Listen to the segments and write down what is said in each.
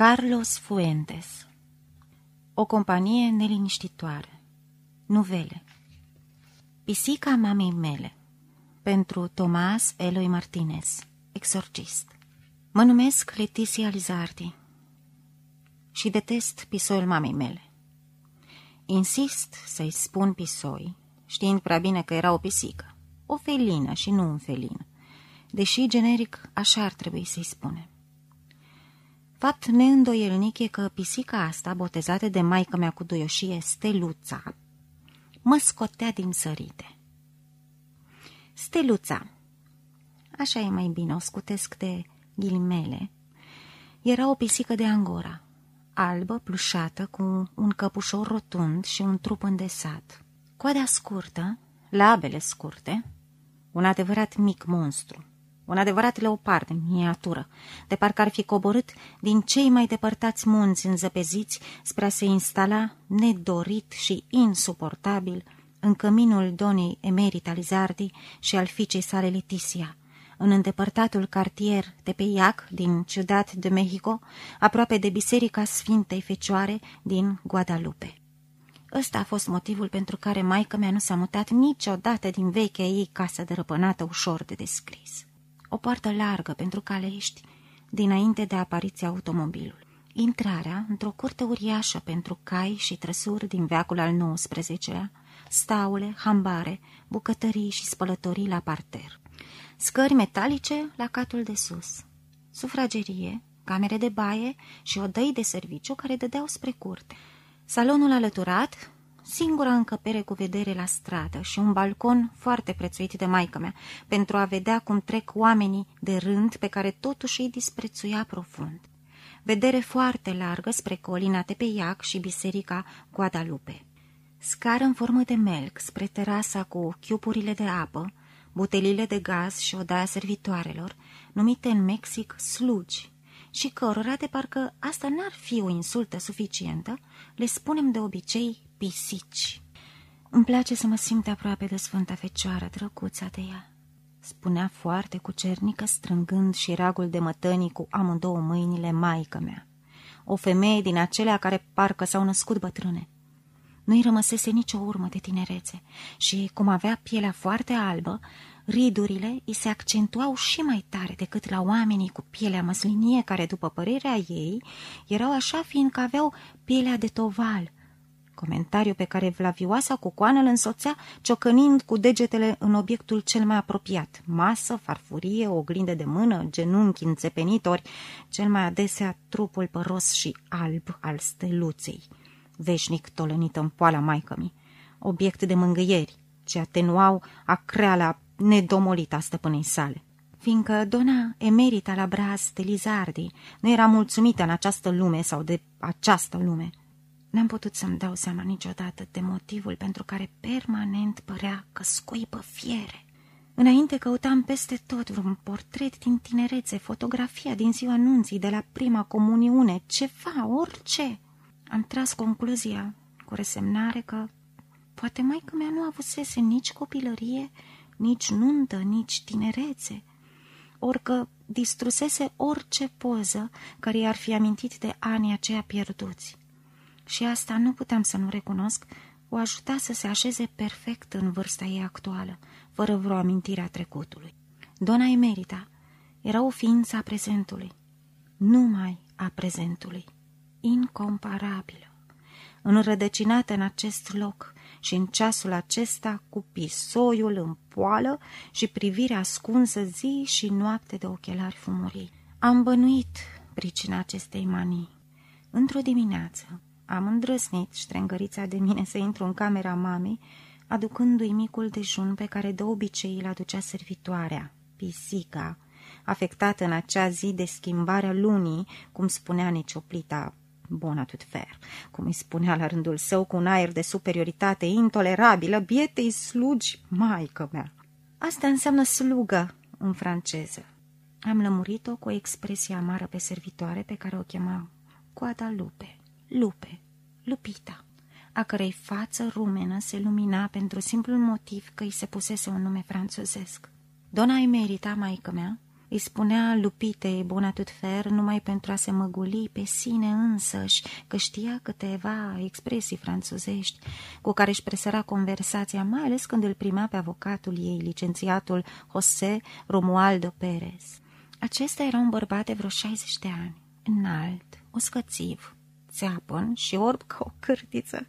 Carlos Fuentes. O companie neliniștitoare. Nuvele. Pisica mamei mele. Pentru Tomas Eloi Martinez. Exorcist. Mă numesc Leticia Lizardi. Și detest pisoiul mamei mele. Insist să-i spun pisoi, știind prea bine că era o pisică, o felină și nu un felin, deși generic așa ar trebui să-i spune. Fapt neîndoielnic e că pisica asta, botezată de maică mea cu duioșie Steluța, mă scotea din sărite. Steluța, așa e mai bine, o scutesc de ghilimele, era o pisică de angora, albă, plușată, cu un căpușor rotund și un trup îndesat. Coada scurtă, labele scurte, un adevărat mic monstru, un adevărat leopard în miniatură, de parcă ar fi coborât din cei mai depărtați munți înzăpeziți spre a se instala nedorit și insuportabil în căminul donei emerita Lizardi și al fiicei sale Leticia, în îndepărtatul cartier de pe Iac din Ciudat de Mexico, aproape de Biserica Sfintei Fecioare din Guadalupe. Ăsta a fost motivul pentru care maica mea nu s-a mutat niciodată din vechea ei casă dărăpânată ușor de descris. O poartă largă pentru calești, dinainte de apariția automobilului. Intrarea într-o curte uriașă pentru cai și trăsuri din veacul al XIX-lea, staule, hambare, bucătării și spălătorii la parter scări metalice la catul de sus, sufragerie, camere de baie și odăi de serviciu care dădeau spre curte. Salonul alăturat, singura încăpere cu vedere la stradă și un balcon foarte prețuit de maică mea, pentru a vedea cum trec oamenii de rând pe care totuși îi disprețuia profund. Vedere foarte largă spre colina Tepeiac și biserica Guadalupe. Scară în formă de melc spre terasa cu chiupurile de apă, butelile de gaz și odaia servitoarelor, numite în Mexic slugi, și cărora de parcă asta n-ar fi o insultă suficientă, le spunem de obicei pisici. Îmi place să mă simt aproape de Sfânta Fecioară, drăguța de ea, spunea foarte cucernică, strângând și ragul de mătănii cu amândouă mâinile maică mea. O femeie din acelea care parcă s-au născut bătrâne. Nu-i rămăsese nicio urmă de tinerețe și, cum avea pielea foarte albă, ridurile îi se accentuau și mai tare decât la oamenii cu pielea măslinie, care, după părerea ei, erau așa fiindcă aveau pielea de toval. Comentariu pe care Vlavioasa cu coană îl însoțea, ciocănind cu degetele în obiectul cel mai apropiat, masă, farfurie, oglindă de mână, genunchi înțepenitori, cel mai adesea trupul păros și alb al steluței. Veșnic tolănită în poala maicămii, obiect de mângâieri, ce atenuau acreala nedomolită a stăpânei sale. Fiindcă dona emerita la braz de Lizardi nu era mulțumită în această lume sau de această lume, n-am putut să-mi dau seama niciodată de motivul pentru care permanent părea că scuipă fiere. Înainte căutam peste tot vreun portret din tinerețe, fotografia din ziua nunții, de la prima comuniune, ceva, orice. Am tras concluzia cu resemnare că poate mai că mea nu avusese nici copilărie, nici nuntă, nici tinerețe, orică distrusese orice poză care i-ar fi amintit de anii aceia pierduți. Și asta nu puteam să nu recunosc, o ajuta să se așeze perfect în vârsta ei actuală, fără vreo amintire a trecutului. Dona Emerita era o ființă a prezentului, numai a prezentului incomparabilă, înrădăcinată în acest loc și în ceasul acesta cu pisoiul în poală și privirea ascunsă zi și noapte de ochelari fumurii. Am bănuit pricina acestei manii. Într-o dimineață am îndrăsnit ștrengărița de mine să intru în camera mamei, aducându-i micul dejun pe care de obicei îl aducea servitoarea, pisica, afectată în acea zi de schimbarea lunii, cum spunea necioplita bona tut fer, cum îi spunea la rândul său cu un aer de superioritate intolerabilă, bietei slugi, maică mea. Asta înseamnă slugă în franceză. Am lămurit-o cu o expresie amară pe servitoare pe care o chema Guadalupe, Lupe, Lupita, a cărei față rumenă se lumina pentru simplul motiv că îi se pusese un nume franțuzesc. Dona emerita, maică mea, Îi spunea lupitei Bonatutfer numai pentru a se măguli pe sine însăși, că știa câteva expresii franțuzești cu care își presăra conversația, mai ales când îl primea pe avocatul ei, licențiatul José Romualdo Perez. Acesta era un bărbat de vreo 60 de ani, înalt, uscățiv, țeapăn și orb ca o cârtiță,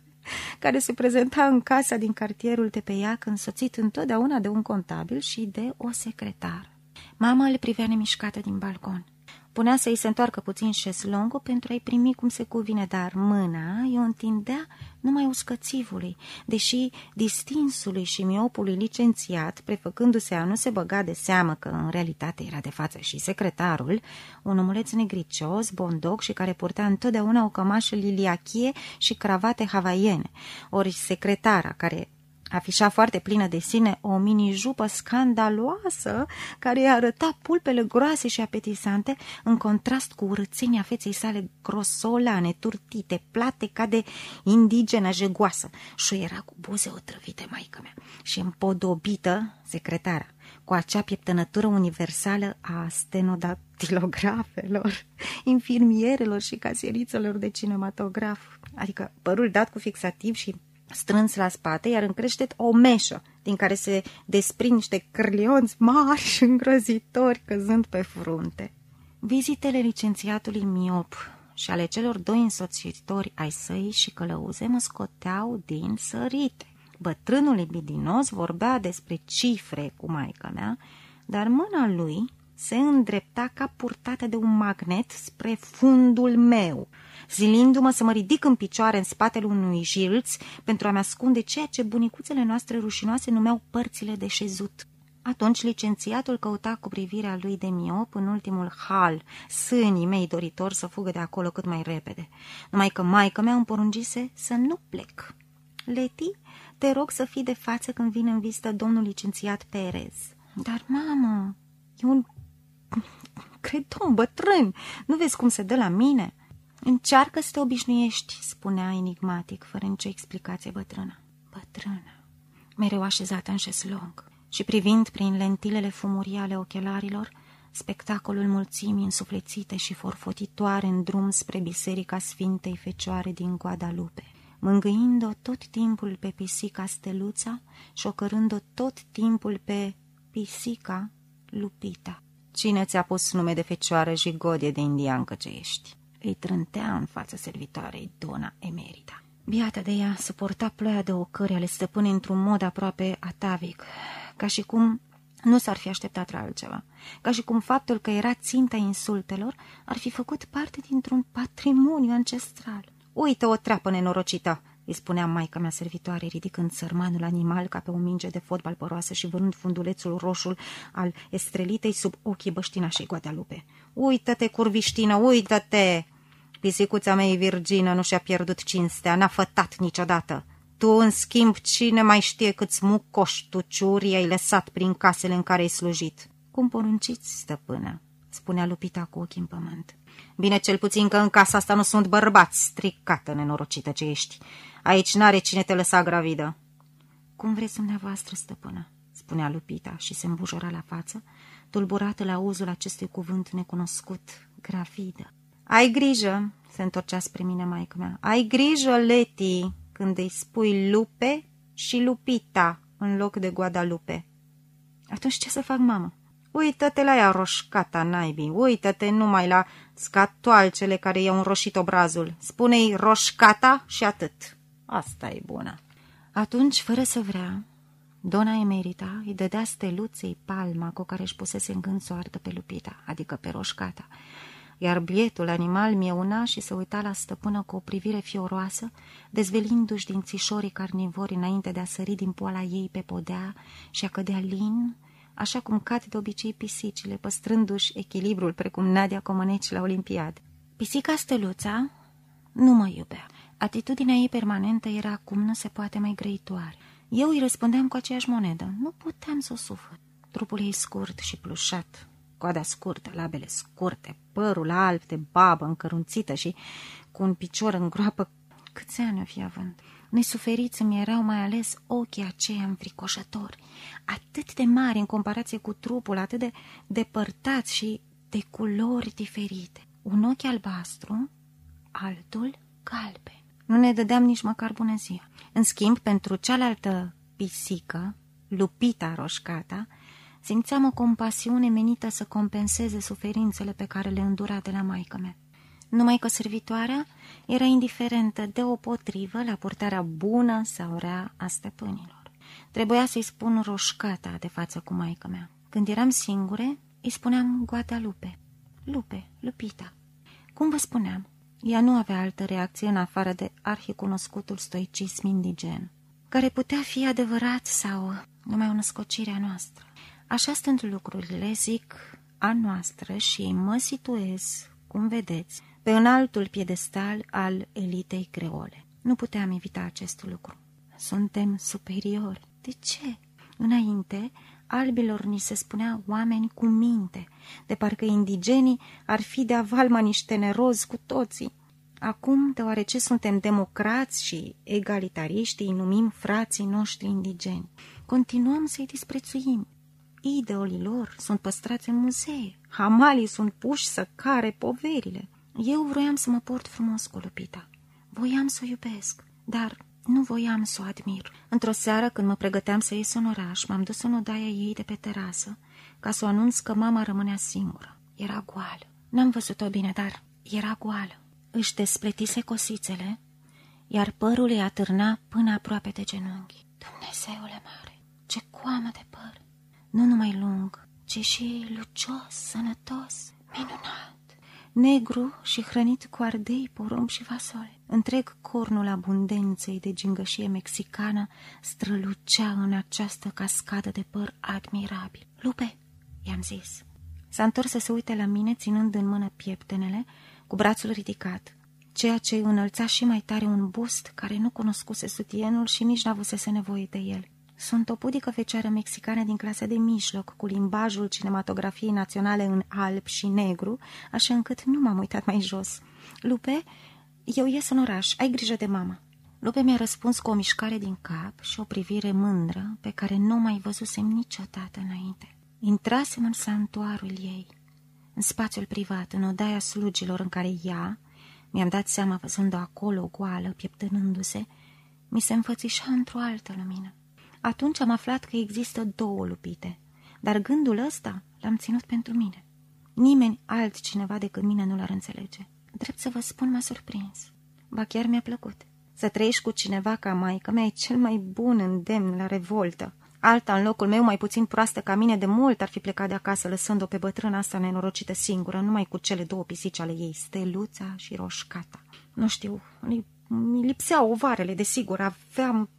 care se prezenta în casa din cartierul Tepeiac însoțit întotdeauna de un contabil și de o secretară. Mama îl privea nemișcată din balcon. Punea să-i se întoarcă puțin șeslongul pentru a-i primi cum se cuvine, dar mâna i-o întindea numai uscățivului, deși distinsului și miopului licențiat, prefăcându-se a nu se băga de seamă că în realitate era de față și secretarul, un omuleț negricios, bondoc și care purta întotdeauna o cămașă liliachie și cravate havaiene, ori secretara, care afișa foarte plină de sine o mini-jupă scandaloasă care îi arăta pulpele groase și apetisante în contrast cu urățenia feței sale grosolane, turtite, plate ca de indigenă jegoasă. Și era cu buze otrăvite, maică mea, și împodobită secretara, cu acea pieptănătură universală a stenodactilografelor, infirmierelor și casierițelor de cinematograf, adică părul dat cu fixativ și strâns la spate, iar în creștet o meșă, din care se desprind niște cârlionți marși și îngrozitori căzând pe frunte. Vizitele licențiatului miop și ale celor doi însoțitori ai săi și călăuze mă scoteau din sărite. Bătrânul libidinos vorbea despre cifre cu maica mea, dar mâna lui se îndrepta ca purtată de un magnet spre fundul meu, zilindu-mă să mă ridic în picioare în spatele unui jilț pentru a-mi ascunde ceea ce bunicuțele noastre rușinoase numeau părțile de șezut. Atunci licențiatul căuta cu privirea lui de miop în ultimul hal, sânii mei doritor să fugă de acolo cât mai repede. Numai că maică mea îmi poruncise să nu plec. Leti, te rog să fii de față când vine în vizită domnul licențiat Perez. Dar, mamă, e un... cred un bătrân. Nu vezi cum se dă la mine?" Încearcă să te obișnuiești, spunea enigmatic, fără nicio explicație bătrână. Bătrână, mereu așezată în șeslong și privind prin lentilele fumurii ale ochelarilor, spectacolul mulțimii însuflețite și forfotitoare în drum spre biserica Sfintei Fecioare din Guadalupe, mângâind-o tot timpul pe pisica Steluța și șocărând-o tot timpul pe pisica Lupita. Cine ți-a pus nume de fecioară jigodie de indiancă ce ești? îi trântea în fața servitoarei Dona Emerita. Biata de ea suporta ploaia de ocări ale stăpânei într-un mod aproape atavic, ca și cum nu s-ar fi așteptat la altceva, ca și cum faptul că era ținta insultelor ar fi făcut parte dintr-un patrimoniu ancestral. Uită o treapă nenorocită, îi spunea maica mea servitoare, ridicând sărmanul animal ca pe o minge de fotbal păroasă și vârând fundulețul roșul al estrelitei sub ochii băștinașei Guadalupe. Uită-te, curviștină, uită-te! Pisicuța mea virgină nu și-a pierdut cinstea, n-a fătat niciodată. Tu, în schimb, cine mai știe câți mucoși tuciuri ai lăsat prin casele în care ai slujit? Cum porunciți, stăpână? spunea lupita cu ochii în pământ. Bine, cel puțin că în casa asta nu sunt bărbați, stricată nenorocită ce ești. Aici n-are cine te lăsa gravidă. Cum vreți dumneavoastră, stăpână, spunea Lupita și se îmbujora la față, tulburată la auzul acestui cuvânt necunoscut, gravidă. Ai grijă, se întorcea spre mine maică mea, ai grijă, Leti, când îi spui lupe și lupita în loc de Guadalupe. Atunci ce să fac, mamă? Uită-te la ea roșcata, naibii, uită-te numai la scatoalcele care i-au înroșit obrazul. Spune-i roșcata și atât. Asta e bună. Atunci, fără să vrea, Dona Emerita îi dădea steluței palma cu care își pusese în gând soartă pe lupita, adică pe roșcata, iar bietul animal mieuna și se uita la stăpână cu o privire fioroasă, dezvelindu-și din țișorii carnivori înainte de a sări din poala ei pe podea și a cădea lin, așa cum cad de obicei pisicile, păstrându-și echilibrul precum Nadia Comăneci la Olimpiad. Pisica steluța nu mă iubea. Atitudinea ei permanentă era acum nu se poate mai grăitoare. Eu îi răspundeam cu aceeași monedă. Nu puteam să o sufăr. Trupul ei scurt și plușat, coada scurtă, labele scurte, părul alb de babă încărunțită și cu un picior în groapă câți ani o fi având. Nesuferiți îmi erau mai ales ochii aceia înfricoșători, atât de mari în comparație cu trupul, atât de depărtați și de culori diferite. Un ochi albastru, altul galben. Nu ne dădeam nici măcar bună ziua. În schimb, pentru cealaltă pisică, lupita roșcata, simțeam o compasiune menită să compenseze suferințele pe care le îndura de la maică mea. Numai că servitoarea era indiferentă deopotrivă la purtarea bună sau rea a stăpânilor. Trebuia să-i spun roșcata de față cu maică mea. Când eram singure, îi spuneam Guadalupe. Lupe, Lupita. Cum vă spuneam, ea nu avea altă reacție în afară de arhicunoscutul stoicism indigen, care putea fi adevărat sau numai o născocire a noastră. Așa stând lucrurile, zic a noastră și mă situez, cum vedeți, pe înaltul piedestal al elitei creole. Nu puteam evita acest lucru. Suntem superiori. De ce? Înainte, albilor ni se spunea oameni cu minte, de parcă indigenii ar fi de avalma niște nerozi cu toții. Acum, deoarece suntem democrați și egalitariști, îi numim frații noștri indigeni. Continuăm să-i disprețuim. Ideolii lor sunt păstrați în muzee, hamalii sunt puși să care poverile. Eu vroiam să mă port frumos cu Lupita. Voiam să o iubesc, dar nu voiam să o admir. Într-o seară, când mă pregăteam să ies în oraș, m-am dus în odaia ei de pe terasă, ca să o anunț că mama rămânea singură. Era goală. N-am văzut-o bine, dar era goală. Își despletise cosițele, iar părul îi atârna până aproape de genunchi. Dumnezeule mare, ce coamă de păr! Nu numai lung, ci și lucios, sănătos, minunat negru și hrănit cu ardei, porumb și fasole. Întreg cornul abundenței de gingășie mexicană strălucea în această cascadă de păr admirabil. Lupe, i-am zis. S-a întors să se uite la mine, ținând în mână pieptenele, cu brațul ridicat, ceea ce înălța și mai tare un bust care nu cunoscuse sutienul și nici n-avusese nevoie de el. Sunt o pudică fecioară mexicană din clasa de mijloc, cu limbajul cinematografiei naționale în alb și negru, așa încât nu m-am uitat mai jos. Lupe, eu ies în oraș, ai grijă de mama. Lupe mi-a răspuns cu o mișcare din cap și o privire mândră pe care nu mai văzusem niciodată înainte. Intrasem în santuarul ei, în spațiul privat, în odaia slugilor în care ea, mi-am dat seama văzând-o acolo goală, pieptănându-se, mi se înfățișa într-o altă lumină. Atunci am aflat că există două lupite, dar gândul ăsta l-am ținut pentru mine. Nimeni altcineva decât mine nu l-ar înțelege. Drept să vă spun, m-a surprins. Ba chiar mi-a plăcut. Să trăiești cu cineva ca maică mea e cel mai bun îndemn la revoltă. Alta, în locul meu, mai puțin proastă ca mine, de mult ar fi plecat de acasă, lăsând-o pe bătrâna asta nenorocită singură, numai cu cele două pisici ale ei, Steluța și Roșcata. Nu știu, mi lipseau ovarele, desigur, aveam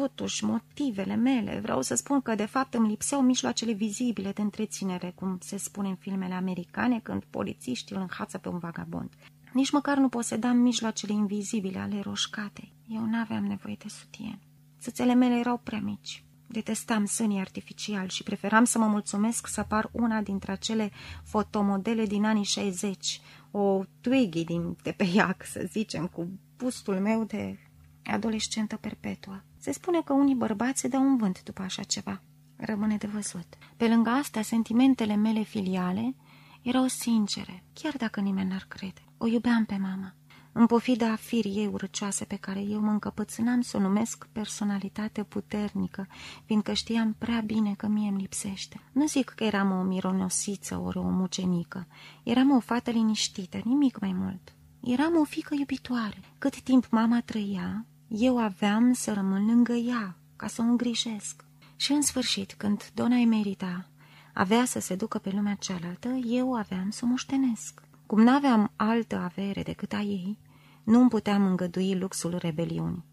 totuși motivele mele. Vreau să spun că, de fapt, îmi lipseau mijloacele vizibile de întreținere, cum se spune în filmele americane, când polițiștii îl înhață pe un vagabond. Nici măcar nu posedam mijloacele invizibile ale roșcatei. Eu n-aveam nevoie de sutien. Țâțele mele erau prea mici. Detestam sânii artificiali și preferam să mă mulțumesc să par una dintre acele fotomodele din anii 60, o Twiggy din tepeiac, să zicem, cu bustul meu de adolescentă perpetuă. Se spune că unii bărbați se dau un vânt după așa ceva. Rămâne de văzut. Pe lângă asta, sentimentele mele filiale erau sincere, chiar dacă nimeni n-ar crede. O iubeam pe mama. În pofida firii ei urăcioase pe care eu mă încăpățânam să o numesc personalitate puternică, fiindcă știam prea bine că mie îmi lipsește. Nu zic că eram o mironosiță ori o mucenică. Eram o fată liniștită, nimic mai mult. Eram o fică iubitoare. Cât timp mama trăia, eu aveam să rămân lângă ea, ca să o îngrijesc. Și în sfârșit, când dona Emerita avea să se ducă pe lumea cealaltă, eu aveam să o moștenesc. Cum n-aveam altă avere decât a ei, nu îmi puteam îngădui luxul rebeliunii.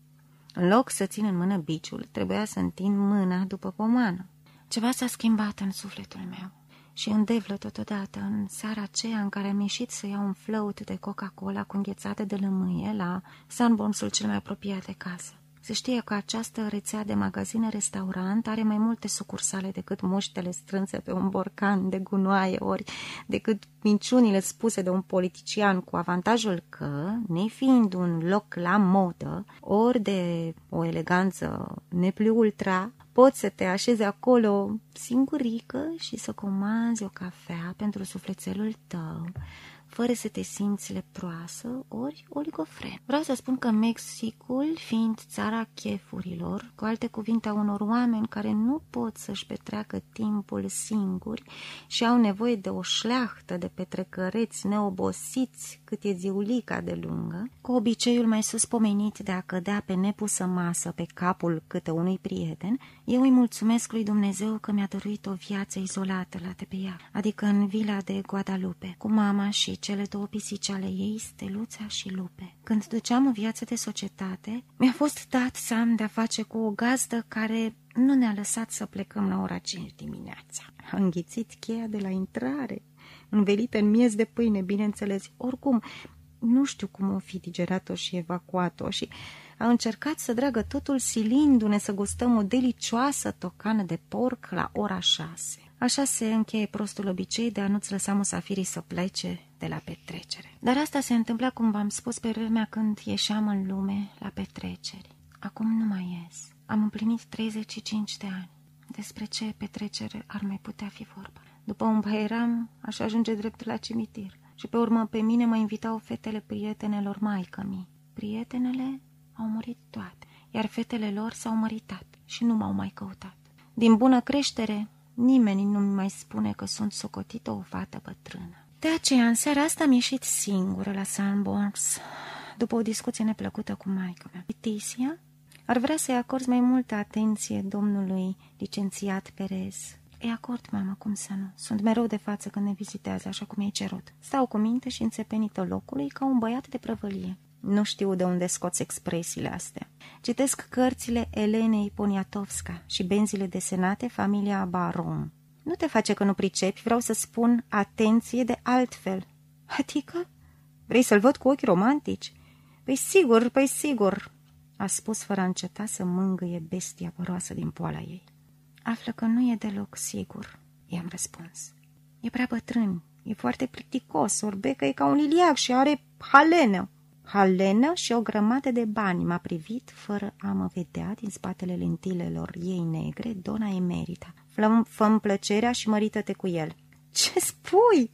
În loc să țin în mână biciul, trebuia să întind mâna după pomană. Ceva s-a schimbat în sufletul meu și îndevlă totodată în seara aceea în care am ieșit să iau un float de Coca-Cola cu înghețate de lămâie la Sunbonsul cel mai apropiat de casă. Se știe că această rețea de magazine-restaurant are mai multe sucursale decât muștele strânse pe un borcan de gunoaie, ori decât minciunile spuse de un politician, cu avantajul că, nefiind un loc la modă, ori de o eleganță nepli ultra, poți să te așezi acolo singurică și să comanzi o cafea pentru sufletelul tău, fără să te simți leproasă ori oligofren. Vreau să spun că Mexicul, fiind țara chefurilor, cu alte cuvinte a unor oameni care nu pot să-și petreacă timpul singuri și au nevoie de o șleachtă de petrecăreți neobosiți cât e ziulica de lungă, cu obiceiul mai sus pomenit de a cădea pe nepusă masă pe capul câte unui prieten, eu îi mulțumesc lui Dumnezeu că mi-a dăruit o viață izolată la Tepeia, adică în vila de Guadalupe, cu mama și cele două pisici ale ei, Steluța și Lupe. Când duceam o viață de societate, mi-a fost dat să am de-a face cu o gazdă care nu ne-a lăsat să plecăm la ora 5 dimineața. A înghițit cheia de la intrare, învelită în miez de pâine, bineînțeles. Oricum, nu știu cum o fi digerat-o și evacuat-o și a încercat să dragă totul silindu-ne să gustăm o delicioasă tocană de porc la ora șase. Așa se încheie prostul obicei de a nu-ți lăsa musafirii să plece de la petrecere. Dar asta se întâmpla, cum v-am spus, pe vremea când ieșeam în lume la petreceri. Acum nu mai ies. Am împlinit 35 de ani. Despre ce petrecere ar mai putea fi vorba? După un bairam, aș ajunge drept la cimitir. Și pe urmă pe mine mă invitau fetele prietenelor maică mi. Prietenele au murit toate, iar fetele lor s-au măritat și nu m-au mai căutat. Din bună creștere, nimeni nu-mi mai spune că sunt socotită o fată bătrână. De aceea, în seara asta am ieșit singură la Sunborns, după o discuție neplăcută cu maica mea. Leticia ar vrea să-i acorzi mai multă atenție domnului licențiat Perez. Îi acord, mamă, cum să nu. Sunt mereu de față când ne vizitează, așa cum i-ai cerut. Stau cu minte și înțepenită locului ca un băiat de prăvălie. Nu știu de unde scoți expresiile astea. Citesc cărțile Elenei Poniatovska și benzile desenate familia Baron. Nu te face că nu pricepi, vreau să spun atenție de altfel. Adică? Vrei să-l văd cu ochi romantici? Păi sigur, păi sigur, a spus fără a înceta să mângâie bestia păroasă din poala ei. Află că nu e deloc sigur, i-am răspuns. E prea bătrân, e foarte plicticos, orbecă e ca un liliac și are halenă. Halenă și o grămadă de bani m-a privit fără a mă vedea din spatele lentilelor ei negre, dona emerita. Făm plăcerea și mărită-te cu el. Ce spui?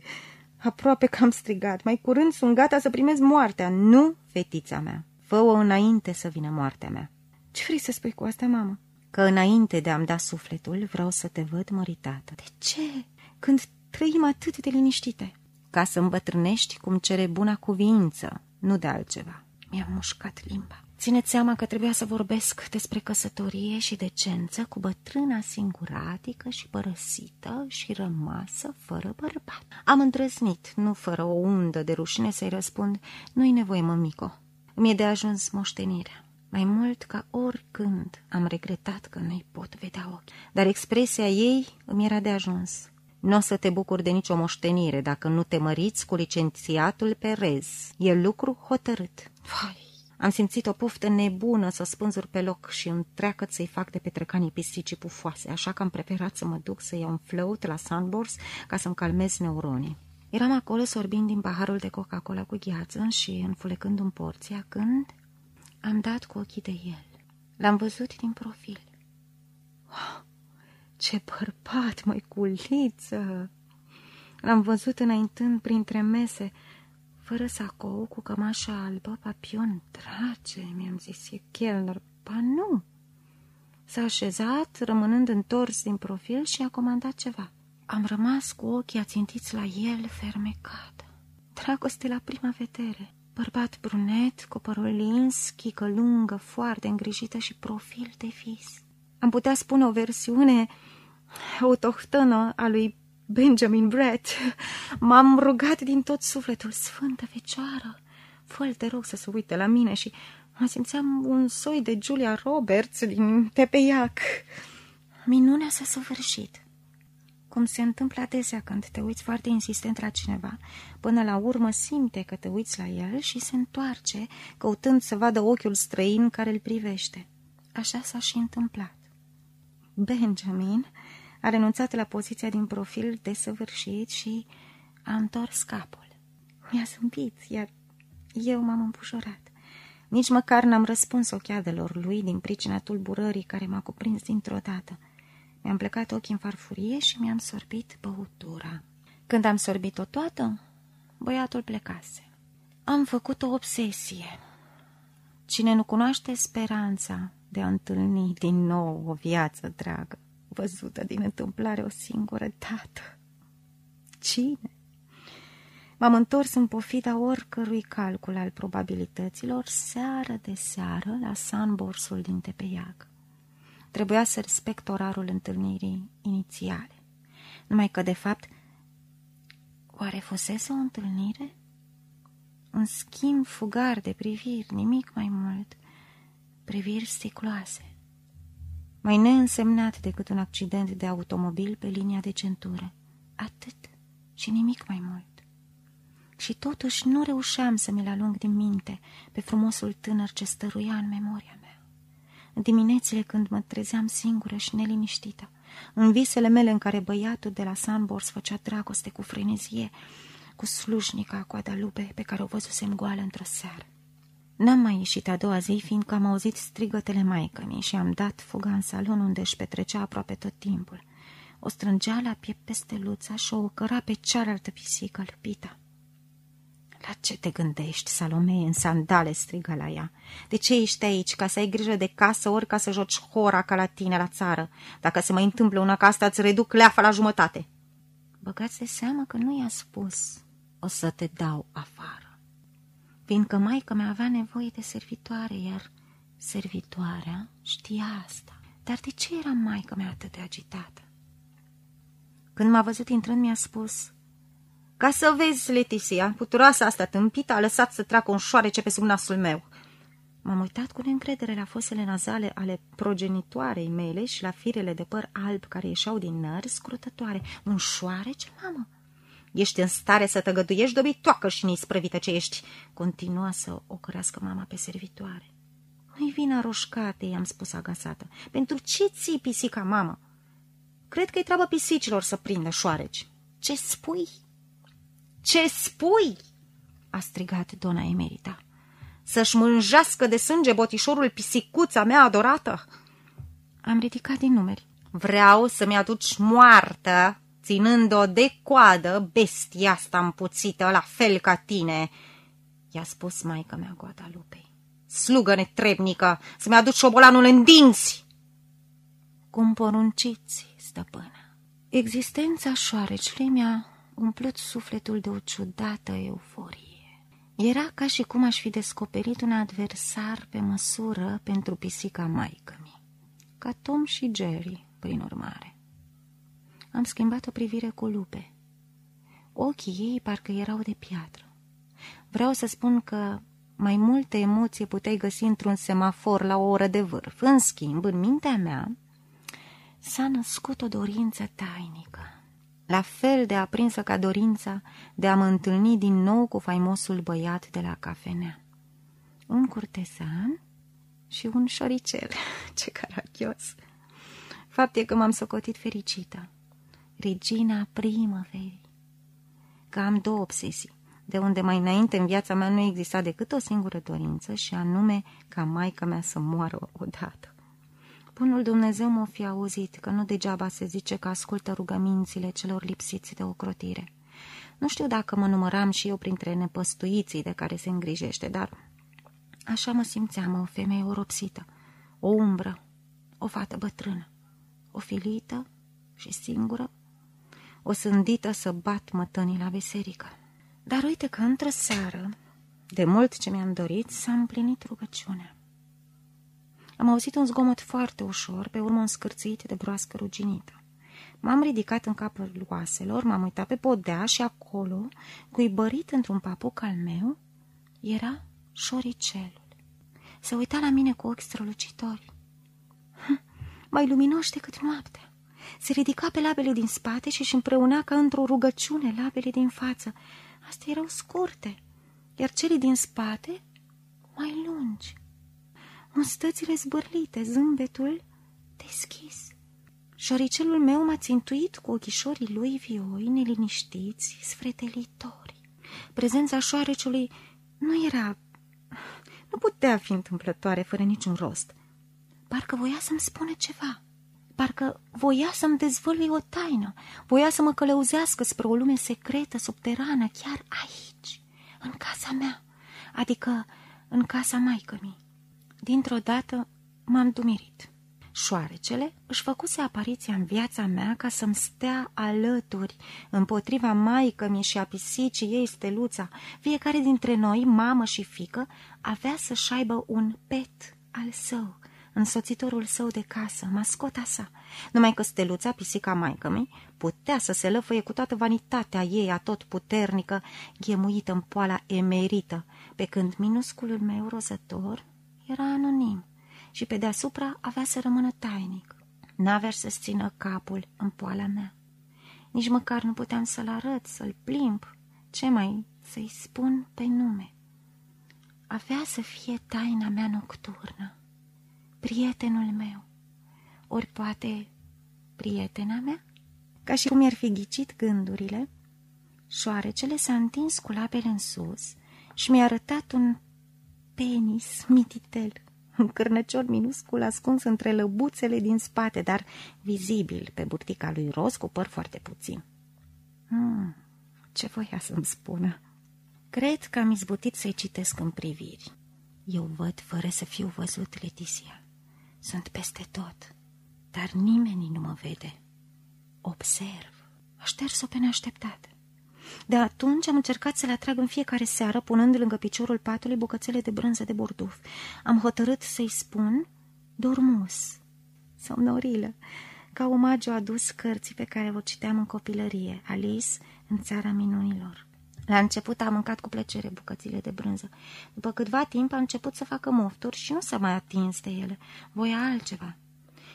Aproape că am strigat. Mai curând sunt gata să primez moartea. Nu, fetița mea. Fă-o înainte să vină moartea mea. Ce vrei să spui cu asta, mamă? Că înainte de a-mi da sufletul, vreau să te văd măritată. De ce? Când trăim atât de liniștite? Ca să îmbătrânești cum cere buna cuvință, nu de altceva. Mi-am mușcat limba. Țineți seama că trebuia să vorbesc despre căsătorie și decență cu bătrâna singuratică și părăsită și rămasă fără bărbat. Am îndrăznit, nu fără o undă de rușine, să-i răspund, nu-i nevoie, mămico. Mi-e de ajuns moștenirea. Mai mult ca oricând am regretat că nu-i pot vedea ochi. Dar expresia ei îmi era de ajuns. Nu o să te bucuri de nicio moștenire dacă nu te măriți cu licențiatul Perez. E lucru hotărât. Vai, am simțit o poftă nebună să spânzur pe loc și întreagă să-i fac de petrecanii pisicii pufoase, așa că am preferat să mă duc să iau un float la Sandbors ca să-mi calmez neuronii. Eram acolo sorbind din paharul de Coca-Cola cu gheață și înfulecând un porția când am dat cu ochii de el. L-am văzut din profil. Oh, ce bărbat, măiculiță! L-am văzut înaintând printre mese, fără sacou, cu cămașa albă, papion, drace, mi-am zis, e chelner, pa nu. S-a așezat, rămânând întors din profil și a comandat ceva. Am rămas cu ochii ațintiți la el, fermecat. Dragoste la prima vedere. Bărbat brunet, cu părul lins, chică lungă, foarte îngrijită și profil de vis. Am putea spune o versiune autohtonă a lui Benjamin Brett. M-am rugat din tot sufletul, Sfântă Fecioară, fă te rog să se uite la mine și mă simțeam un soi de Julia Roberts din Tepeiac. Minunea s-a săvârșit. Cum se întâmplă adesea când te uiți foarte insistent la cineva, până la urmă simte că te uiți la el și se întoarce, căutând să vadă ochiul străin care îl privește. așa s-a și întâmplat. Benjamin a renunțat la poziția din profil desăvârșit și a întors capul. Mi-a zâmbit, iar eu m-am împușorat. Nici măcar n-am răspuns ochiadelor lui din pricina tulburării care m-a cuprins dintr-o dată. Mi-am plecat ochii în farfurie și mi-am sorbit băutura. Când am sorbit-o toată, băiatul plecase. Am făcut o obsesie. Cine nu cunoaște speranța de a întâlni din nou o viață dragă, văzută din întâmplare o singură dată? Cine? M-am întors în pofida oricărui calcul al probabilităților seară de seară la Sanborsul din Tepeiac. Trebuia să respect orarul întâlnirii inițiale. Numai că, de fapt, oare fusese o întâlnire? Un schimb fugar de priviri, nimic mai mult, priviri sticloase. Mai neînsemnat decât un accident de automobil pe linia de centură. Atât și nimic mai mult și totuși nu reușeam să mi-l alung din minte pe frumosul tânăr ce stăruia în memoria mea. În diminețile când mă trezeam singură și neliniștită, în visele mele în care băiatul de la Sanbors făcea dragoste cu frenezie, cu slujnica Guadalupe pe care o văzusem goală într-o seară. N-am mai ieșit a doua zi, fiindcă am auzit strigătele maică și am dat fuga în salon unde își petrecea aproape tot timpul. O strângea la piept pe steluța și o ocăra pe cealaltă pisică lăpită. La ce te gândești, Salome, în sandale?" strigă la ea. De ce ești aici? Ca să ai grijă de casă, ori ca să joci hora ca la tine la țară? Dacă se mai întâmplă una ca asta, îți reduc leafa la jumătate." Băgați de seamă că nu i-a spus, o să te dau afară. Fiindcă maică mi avea nevoie de servitoare, iar servitoarea știa asta. Dar de ce era maică mea atât de agitată? Când m-a văzut intrând, mi-a spus... Ca să vezi, Leticia, puturoasa asta tâmpită a lăsat să treacă un șoarece pe sub nasul meu. M-am uitat cu neîncredere la fosele nazale ale progenitoarei mele și la firele de păr alb care ieșeau din nări scrutătoare. Un șoarece, mamă? Ești în stare să tăgăduiești dobitoacă și nisprăvită ce ești, continua să o cărească mama pe servitoare. Nu-i vina roșcate, i-am spus agasată. Pentru ce ții pisica, mamă? Cred că-i treabă pisicilor să prindă șoareci. Ce spui? Ce spui?" a strigat dona Emerita. Să-și mânjească de sânge botișorul pisicuța mea adorată?" Am ridicat din numeri. Vreau să-mi aduci moartă, ținând-o de coadă, bestia asta împuțită, la fel ca tine," i-a spus maica mea Guadalupei. Slugă netrebnică, să-mi aduci șobolanul în dinți!" Cum porunciți, stăpână. Existența șoarecului mi-a umplut sufletul de o ciudată euforie. Era ca și cum aș fi descoperit un adversar pe măsură pentru pisica maică mi, ca Tom și Jerry, prin urmare. Am schimbat o privire cu lupe. Ochii ei parcă erau de piatră. Vreau să spun că mai multe emoție puteai găsi într-un semafor la o oră de vârf. În schimb, în mintea mea, s-a născut o dorință tainică la fel de aprinsă ca dorința de a mă întâlni din nou cu faimosul băiat de la cafenea. Un curtesan și un șoricel. Ce carachios! Fapt e că m-am socotit fericită. Regina primăverii. Că am două obsesii, de unde mai înainte în viața mea nu exista decât o singură dorință și anume ca maica mea să moară odată. Bunul Dumnezeu mă fi auzit că nu degeaba se zice că ascultă rugămințile celor lipsiți de ocrotire. Nu știu dacă mă număram și eu printre nepăstuiții de care se îngrijește, dar așa mă simțeam o femeie oropsită, o umbră, o fată bătrână, o filită și singură, o sândită să bat mătănii la biserică. Dar uite că într-o seară, de mult ce mi-am dorit, s-a împlinit rugăciunea. Am auzit un zgomot foarte ușor, pe urmă un scârțit de broască ruginită. M-am ridicat în capul oaselor, m-am uitat pe podea și acolo, cuibărit într-un papuc al meu, era șoricelul. Se uita la mine cu ochi strălucitori. Hm, mai luminoși decât noaptea. Se ridica pe labele din spate și își împreunea ca într-o rugăciune labele din față. Astea erau scurte, iar cele din spate mai lungi. mustățile zbârlite, zâmbetul deschis. Șoricelul meu m-a țintuit cu ochișorii lui vioi, neliniștiți, sfretelitori. Prezența șoareciului nu era... nu putea fi întâmplătoare fără niciun rost. Parcă voia să-mi spune ceva. Parcă voia să-mi dezvălui o taină, voia să mă călăuzească spre o lume secretă, subterană, chiar aici, în casa mea, adică în casa maică-mii. Dintr-o dată m-am dumirit. Șoarecele își făcuse apariția în viața mea ca să-mi stea alături împotriva maică-mi și a pisicii ei steluța. Fiecare dintre noi, mamă și fică, avea să-și aibă un pet al său, însoțitorul său de casă, mascota sa. Numai că steluța, pisica maică-mi, putea să se lăfăie cu toată vanitatea ei atot puternică, ghemuită în poala emerită, pe când minusculul meu rozător era anonim și pe deasupra avea să rămână tainic. N-avea să-ți țină capul în poala mea. Nici măcar nu puteam să-l arăt, să-l plimb, ce mai să-i spun pe nume. Avea să fie taina mea nocturnă, prietenul meu, ori poate prietena mea? Ca și cum i-ar fi ghicit gândurile, șoarecele s-a întins cu labele în sus și mi-a arătat un penis mititel un cârnăcior minuscul ascuns între lăbuțele din spate, dar vizibil pe burtica lui roz cu păr foarte puțin. Hmm, ce voia să-mi spună? Cred că am izbutit să-i citesc în priviri. Eu văd fără să fiu văzut, Leticia. Sunt peste tot, dar nimeni nu mă vede. Observ. Așters-o pe neașteptate. De atunci am încercat să le atrag în fiecare seară, punând lângă piciorul patului bucățele de brânză de borduf. Am hotărât să-i spun dormus, somnorilă, ca omagiu adus cărții pe care o citeam în copilărie, Alice în țara minunilor. La început a mâncat cu plăcere bucățile de brânză. După câtva timp a început să facă mofturi și nu s-a mai atins de ele. Voia altceva.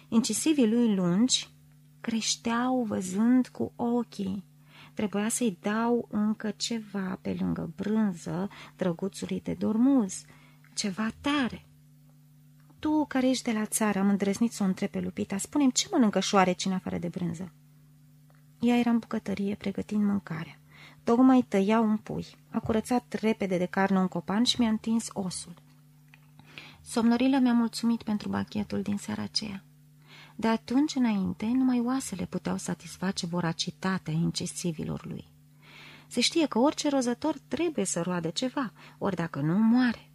Incisivii lui lungi creșteau văzând cu ochii Trebuia să-i dau încă ceva pe lângă brânză drăguțului de dormuz, ceva tare. Tu, care ești de la țară, am îndrăznit să o întreb pe Lupita, spune ce mănâncă șoarecii afară de brânză? Ea era în bucătărie, pregătind mâncarea. Tocmai tăia un pui. A curățat repede de carne un copan și mi-a întins osul. Somnorilă mi-a mulțumit pentru bachetul din seara aceea. De atunci înainte, numai oasele puteau satisface voracitatea incisivilor lui. Se știe că orice rozător trebuie să roade ceva, ori dacă nu, moare.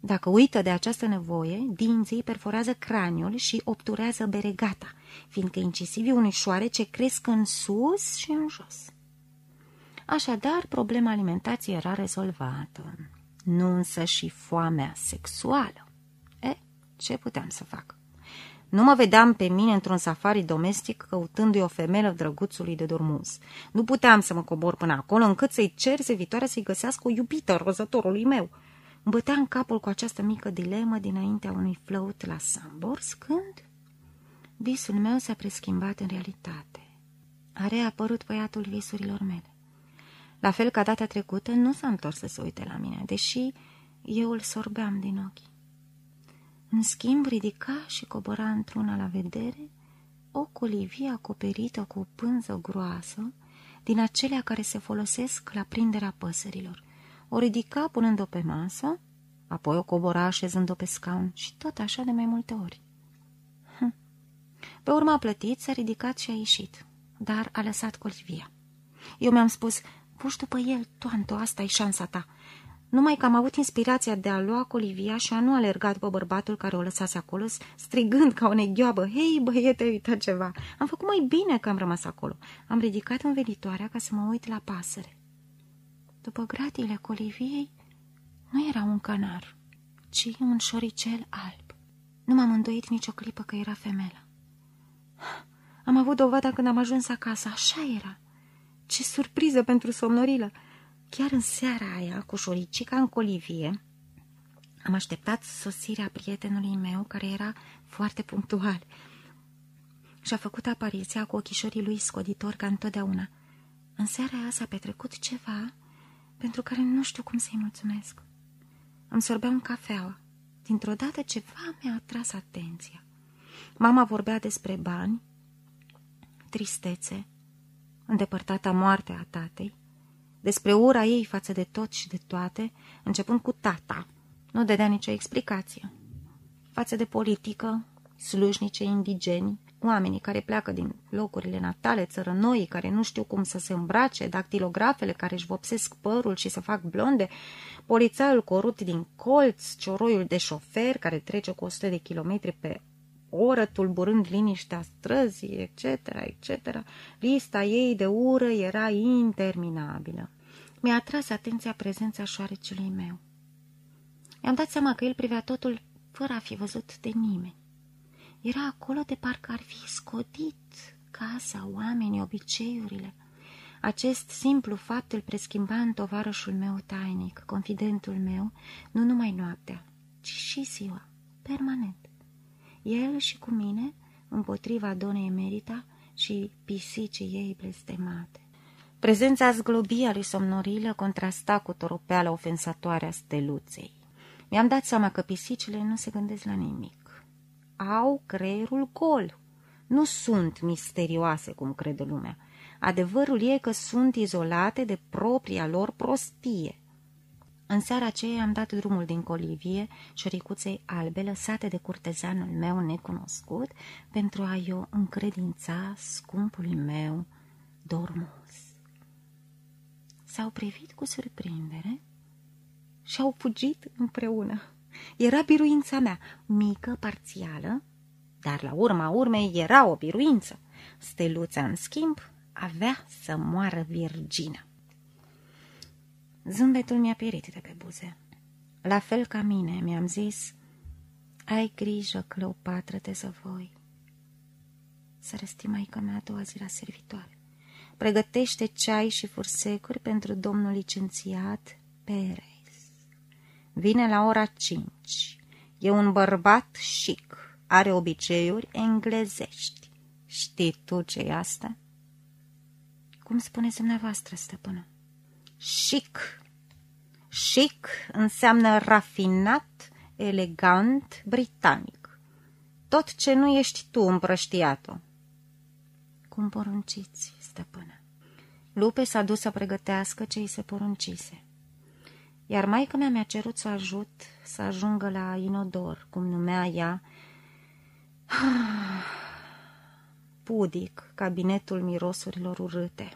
Dacă uită de această nevoie, dinții perforează craniul și obturează beregata, fiindcă incisivii unui șoarece cresc în sus și în jos. Așadar, problema alimentației era rezolvată, nu însă și foamea sexuală. E, ce puteam să fac? Nu mă vedeam pe mine într-un safari domestic căutându-i o femelă drăguțului de dormus. Nu puteam să mă cobor până acolo încât să-i cer servitoarea să-i găsească o iubită rozătorului meu. Îmi bătea în capul cu această mică dilemă dinaintea unui flăut la Sambors când visul meu s-a preschimbat în realitate. A reapărut băiatul visurilor mele. La fel ca data trecută, nu s-a întors să se uite la mine, deși eu îl sorbeam din ochi. În schimb, ridica și cobora într-una la vedere o colivie acoperită cu o pânză groasă din acelea care se folosesc la prinderea păsărilor. O ridica punând-o pe masă, apoi o cobora așezând-o pe scaun și tot așa de mai multe ori. Hm. Pe urmă a plătit, s-a ridicat și a ieșit, dar a lăsat colivia. Eu mi-am spus, puși după el, toanto, asta e șansa ta numai că am avut inspirația de a lua colivia și a nu alerga după bărbatul care o lăsase acolo, strigând ca o neghioabă, Hei, băiete, uita ceva! Am făcut mai bine că am rămas acolo. Am ridicat învelitoarea ca să mă uit la pasăre. După gratiile coliviei, nu era un canar, ci un șoricel alb. Nu m-am îndoit nicio clipă că era femela. Am avut dovada când am ajuns acasă, așa era. Ce surpriză pentru somnorilă! Chiar în seara aia, cu șoricica în colivie, am așteptat sosirea prietenului meu, care era foarte punctual. Și-a făcut apariția cu ochișorii lui scoditor ca întotdeauna. În seara aia s-a petrecut ceva pentru care nu știu cum să-i mulțumesc. Îmi sorbeam cafeaua. Dintr-o dată ceva mi-a atras atenția. Mama vorbea despre bani, tristețe, îndepărtata moarte a tatei, despre ura ei față de tot și de toate, începând cu tata. Nu dădea nicio explicație. Față de politică, slujnice indigeni, oamenii care pleacă din locurile natale, țărănoii care nu știu cum să se îmbrace, dactilografele care își vopsesc părul și se fac blonde, polițaiul corupt din colț, cioroiul de șofer care trece cu 100 de kilometri pe oră, tulburând liniștea străzii, etc., etc. Lista ei de ură era interminabilă. Mi-a atras atenția prezența șoarecelui meu. I-am dat seama că el privea totul fără a fi văzut de nimeni. Era acolo de parcă ar fi scodit casa, oamenii, obiceiurile. Acest simplu fapt îl preschimba în tovarășul meu tainic, confidentul meu, nu numai noaptea, ci și ziua, permanent. El și cu mine, împotriva donei Emerita și pisicii ei blestemate. Prezența zglobie a lui Somnorilă contrasta cu toropeala ofensatoare a steluței. Mi-am dat seama că pisicile nu se gândesc la nimic. Au creierul gol. Nu sunt misterioase, cum crede lumea. Adevărul e că sunt izolate de propria lor prostie. În seara aceea am dat drumul din colivie șoricuței albe lăsate de curtezanul meu necunoscut pentru a-i o încredința scumpului meu dormos. S-au privit cu surprindere și au fugit împreună. Era biruința mea, mică, parțială, dar la urma urmei era o biruință. Steluța, în schimb, avea să moară virgină. Zâmbetul mi-a pierit de pe buze. La fel ca mine, mi-am zis, ai grijă, Cleopatra, de voi. Să răsti maică mea a doua zi la servitoare. Pregătește ceai și fursecuri pentru domnul licențiat Perez. Vine la ora cinci. E un bărbat chic. Are obiceiuri englezești. Știi tu ce e asta? Cum spuneți dumneavoastră, stăpână? Chic. Chic înseamnă rafinat, elegant, britanic. Tot ce nu ești tu împrăștiat-o. Cum porunciți, stăpână? Lupe s-a dus să pregătească ce îi se poruncise. Iar maica mea mi-a cerut să ajut să ajungă la inodor, cum numea ea, pudic, cabinetul mirosurilor urâte.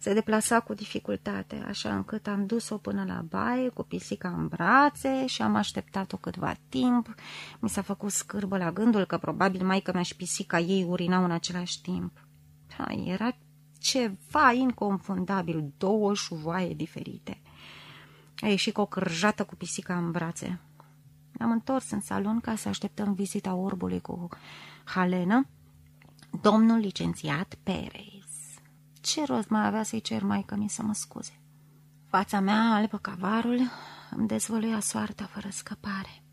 Se deplasa cu dificultate, așa încât am dus-o până la baie cu pisica în brațe și am așteptat-o câtva timp. Mi s-a făcut scârbă la gândul că probabil maica mea și pisica ei urinau în același timp. Ha, era ceva inconfundabil, două șuvoaie diferite. A ieșit cu o cârjată cu pisica în brațe. Am întors în salon ca să așteptăm vizita orbului cu Halena, domnul licențiat Perez. Ce rost mai avea să-i cer mai mi să mă scuze? Fața mea, albă ca varul, îmi dezvăluia soarta fără scăpare.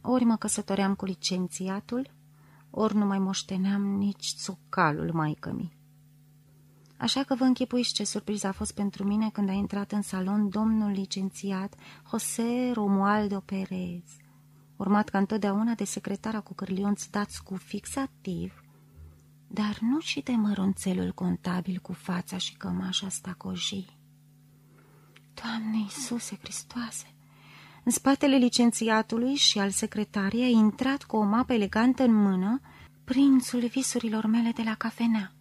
Ori mă căsătoream cu licențiatul, ori nu mai moșteneam nici țucalul maicămii. Așa că vă închipuiți ce surpriză a fost pentru mine când a intrat în salon domnul licențiat José Romualdo Perez, urmat ca întotdeauna de secretara cu cârlionți dați cu fixativ, dar nu și de mărunțelul contabil cu fața și cămașa stacojii. Doamne Iisuse Hristoase! În spatele licențiatului și al secretarii a intrat cu o mapă elegantă în mână prințul visurilor mele de la cafenea.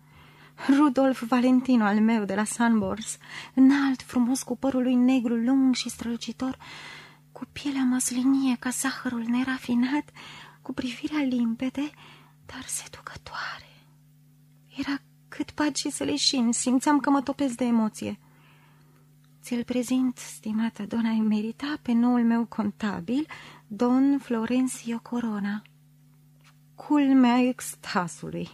Rudolf Valentino al meu de la Sunbors, înalt, frumos, cu părul lui negru lung și strălucitor, cu pielea măslinie ca zahărul nerafinat, cu privirea limpede, dar seducătoare. Era cât paci să leșin, simțeam că mă topesc de emoție. Ți-l prezint, stimata dona emerita, pe noul meu contabil, don Florencio Corona. Culmea extasului.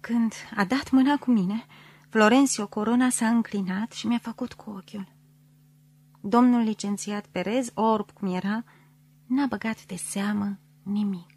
Când a dat mâna cu mine, Florencio Corona s-a înclinat și mi-a făcut cu ochiul. Domnul licențiat Perez, orb cum era, n-a băgat de seamă nimic.